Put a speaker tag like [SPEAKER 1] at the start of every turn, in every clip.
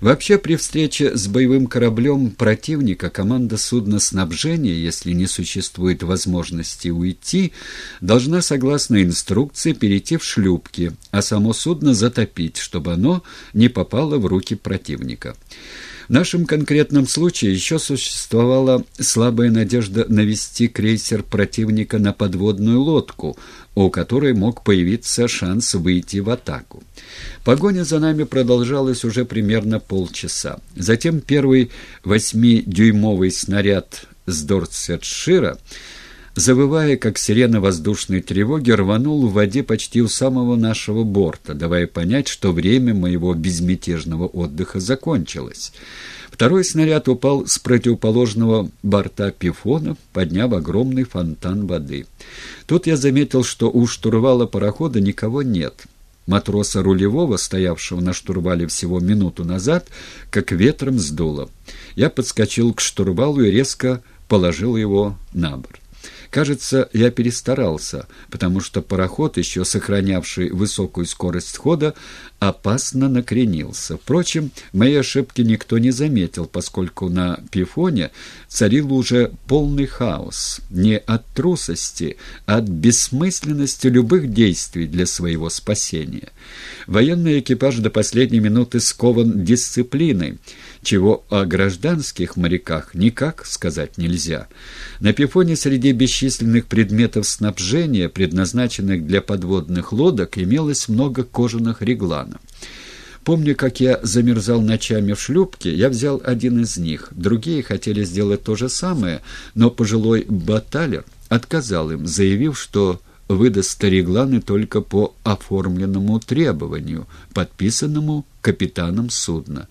[SPEAKER 1] Вообще, при встрече с боевым кораблем противника команда судноснабжения, если не существует возможности уйти, должна, согласно инструкции, перейти в шлюпки, а само судно затопить, чтобы оно не попало в руки противника. В нашем конкретном случае еще существовала слабая надежда навести крейсер противника на подводную лодку, у которой мог появиться шанс выйти в атаку. Погоня за нами продолжалась уже примерно полчаса. Затем первый восьмидюймовый снаряд с Дортсетшира завывая, как сирена воздушной тревоги, рванул в воде почти у самого нашего борта, давая понять, что время моего безмятежного отдыха закончилось. Второй снаряд упал с противоположного борта Пифона, подняв огромный фонтан воды. Тут я заметил, что у штурвала парохода никого нет. Матроса рулевого, стоявшего на штурвале всего минуту назад, как ветром сдуло. Я подскочил к штурвалу и резко положил его на борт. Кажется, я перестарался, потому что пароход, еще сохранявший высокую скорость хода, опасно накренился. Впрочем, моей ошибки никто не заметил, поскольку на Пифоне царил уже полный хаос. Не от трусости, а от бессмысленности любых действий для своего спасения. Военный экипаж до последней минуты скован дисциплиной, чего о гражданских моряках никак сказать нельзя. На Пифоне среди бесчисленных предметов снабжения, предназначенных для подводных лодок, имелось много кожаных регланов. Помню, как я замерзал ночами в шлюпке, я взял один из них. Другие хотели сделать то же самое, но пожилой баталер отказал им, заявив, что выдаст старигланы только по оформленному требованию, подписанному капитаном судна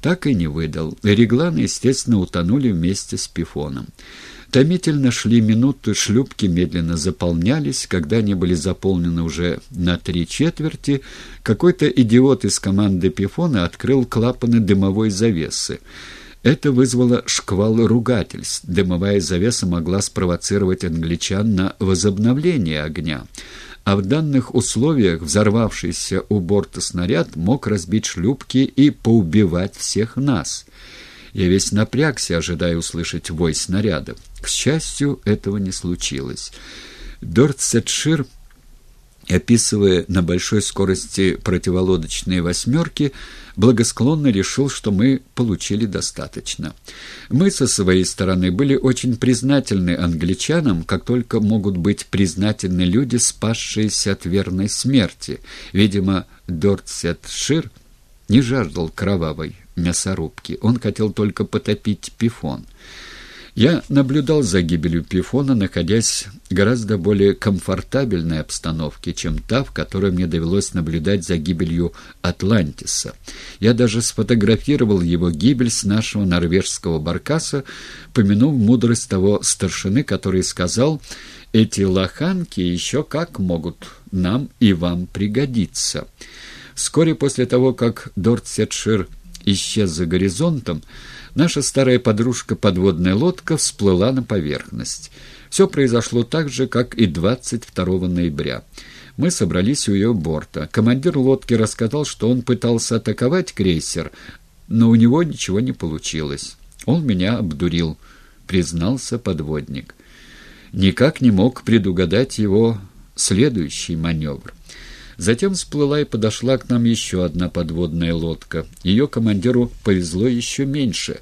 [SPEAKER 1] так и не выдал. Регланы, естественно, утонули вместе с Пифоном. Томительно шли минуты, шлюпки медленно заполнялись. Когда они были заполнены уже на три четверти, какой-то идиот из команды Пифона открыл клапаны дымовой завесы. Это вызвало шквал ругательств. Дымовая завеса могла спровоцировать англичан на возобновление огня а в данных условиях взорвавшийся у борта снаряд мог разбить шлюпки и поубивать всех нас. Я весь напрягся, ожидая услышать вой снарядов. К счастью, этого не случилось. Дортсетшир описывая на большой скорости противолодочные «восьмерки», благосклонно решил, что мы получили достаточно. Мы со своей стороны были очень признательны англичанам, как только могут быть признательны люди, спасшиеся от верной смерти. Видимо, Дортсет Шир не жаждал кровавой мясорубки, он хотел только потопить пифон. Я наблюдал за гибелью Пифона, находясь в гораздо более комфортабельной обстановке, чем та, в которой мне довелось наблюдать за гибелью Атлантиса. Я даже сфотографировал его гибель с нашего норвежского баркаса, помянув мудрость того старшины, который сказал «Эти лоханки еще как могут нам и вам пригодиться». Вскоре после того, как Дортсетшир исчез за горизонтом, наша старая подружка подводная лодка всплыла на поверхность. Все произошло так же, как и 22 ноября. Мы собрались у ее борта. Командир лодки рассказал, что он пытался атаковать крейсер, но у него ничего не получилось. Он меня обдурил, признался подводник. Никак не мог предугадать его следующий маневр. Затем всплыла и подошла к нам еще одна подводная лодка. Ее командиру повезло еще меньше.